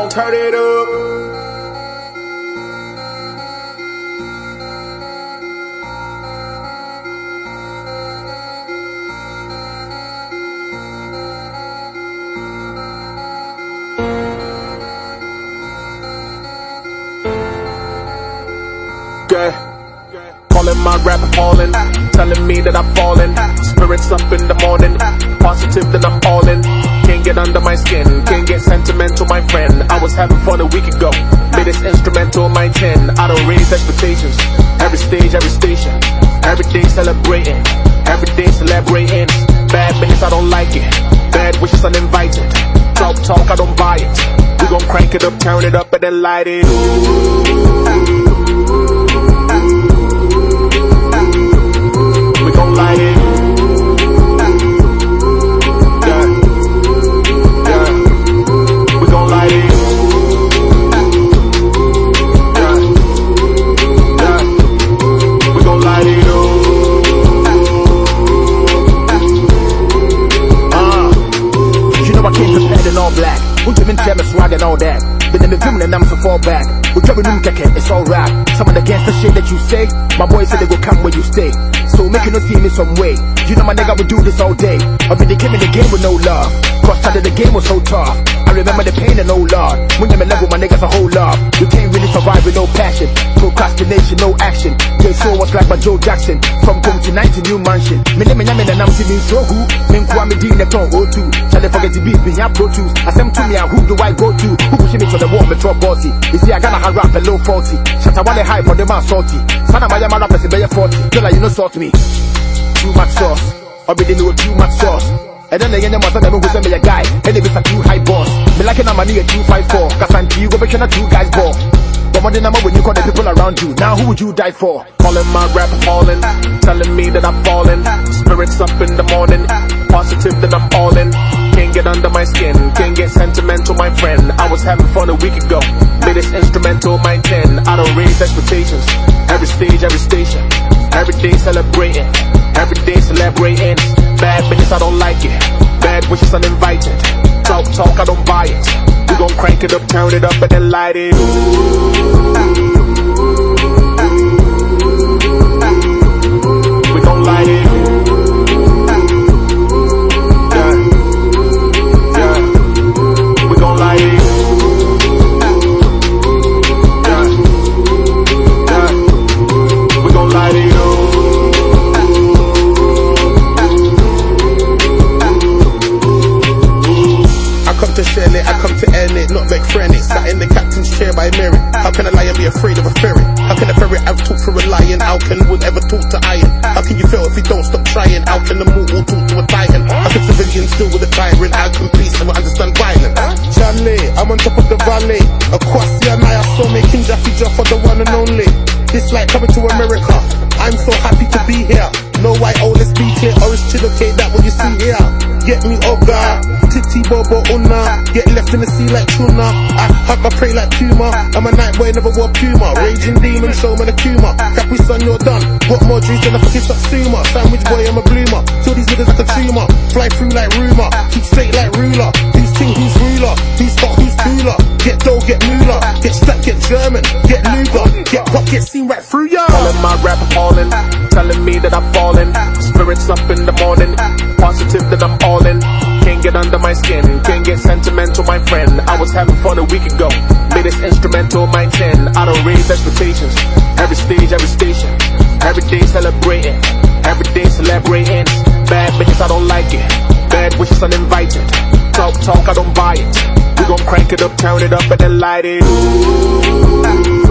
gon' turn it up. Calling my rap falling, telling me that I'm falling. Spirits up in the morning, positive that I'm all in. Can't get under my skin, was having fun a week ago, made this instrumental my 10. I don't raise expectations, every stage, every station. Every day celebrating, every day celebrating. Bad minutes, I don't like it. Bad wishes uninvited. Talk, talk, I don't buy it. We gon' crank it up, turn it up, and then light it. Ooh. All that. Been in the room and I'm so fall back. We trouble room keke, it's all rap. Some of the gangster shit that you say, my boys said they go come where you stay. So make you not see me some way. You know my nigga would do this all day. I they came in the game with no love. Cause started the game was so tough. I remember the pain and no love. When you're in level, my niggas a whole lot. You can't really survive with no passion. Procrastination, no action. Your soul was like my Joe Jackson. From home to to new mansion. Me name me and I'm sitting so who. Me me din the tongue O2. Shall they forget to be me, ya pro tools. I send to me and who do I go to? Who pushing me to the wall, me drop bossy. You see I gotta hard rap a low 40. Shut I want the hype on the man salty. Sana my yama rappers in 40. Girl, you know sort me. Too much sauce. Or be know too much sauce. And then again, saying who send me a guy. And if it's a too high boss. Me like a money a 254. Cause I'm you go back a two guys ball. What the number when you call the people around you? Now who would you die for? Calling my rap falling, telling me that I'm falling. Spirits up in the morning, positive that I'm all in. Can't get under my skin, can't get sentimental, my friend. I was having fun a week ago, made this instrumental my 10. I don't raise expectations, every stage, every station. Every day celebrating, every day celebrating. Bad minutes, I don't like it. Bad wishes uninvited. Talk, talk, I don't buy it. We gon' crank it up, turn it up, and then light it. We Sat in the captain's chair by merit. How can a lion be afraid of a ferret? How can a ferret have talked for a lion? How can wood ever talk to iron? How can you fail if you don't stop trying? How can the mortal talk to a titan? How can civilians deal with a tyrant? How can peace never understand violence? Charlie, I'm on top of the valley. Akwasi and I are so making Jaffe for the one and only. It's like coming to America. I'm so happy to be here. No white, oh, let's be clear. Orange chill, okay, that what you see here. Get me Oga, Titi Bobo oh, Una. Get left in the sea like tuna. I hug my prey like Puma. I'm a night boy, never wore Puma. Raging demon, show me the Kuma. Capri Sun, you're done. What more dreams than a fucking Satsuma? Sandwich boy, I'm a bloomer. Till these niggas like a tumor. Fly through like rumor. Keep straight like ruler. Who's king, who's ruler? Who's hot, who's cooler? Get dough, get moolah. Get stacked, get German. Get Luger. Get pop, get seen right through ya. Calling my rap falling, telling me that I'm falling. Spirits up in the morning, positive that I'm all in. Can't get under my skin, can't get sentimental, my friend. I was having fun a week ago, made this instrumental my 10. I don't raise expectations, every stage, every station. Every day celebrating, every day celebrating. Bad bitches, I don't like it. Bad wishes uninvited. Talk, talk, I don't buy it. We gon' crank it up, turn it up, and then light it.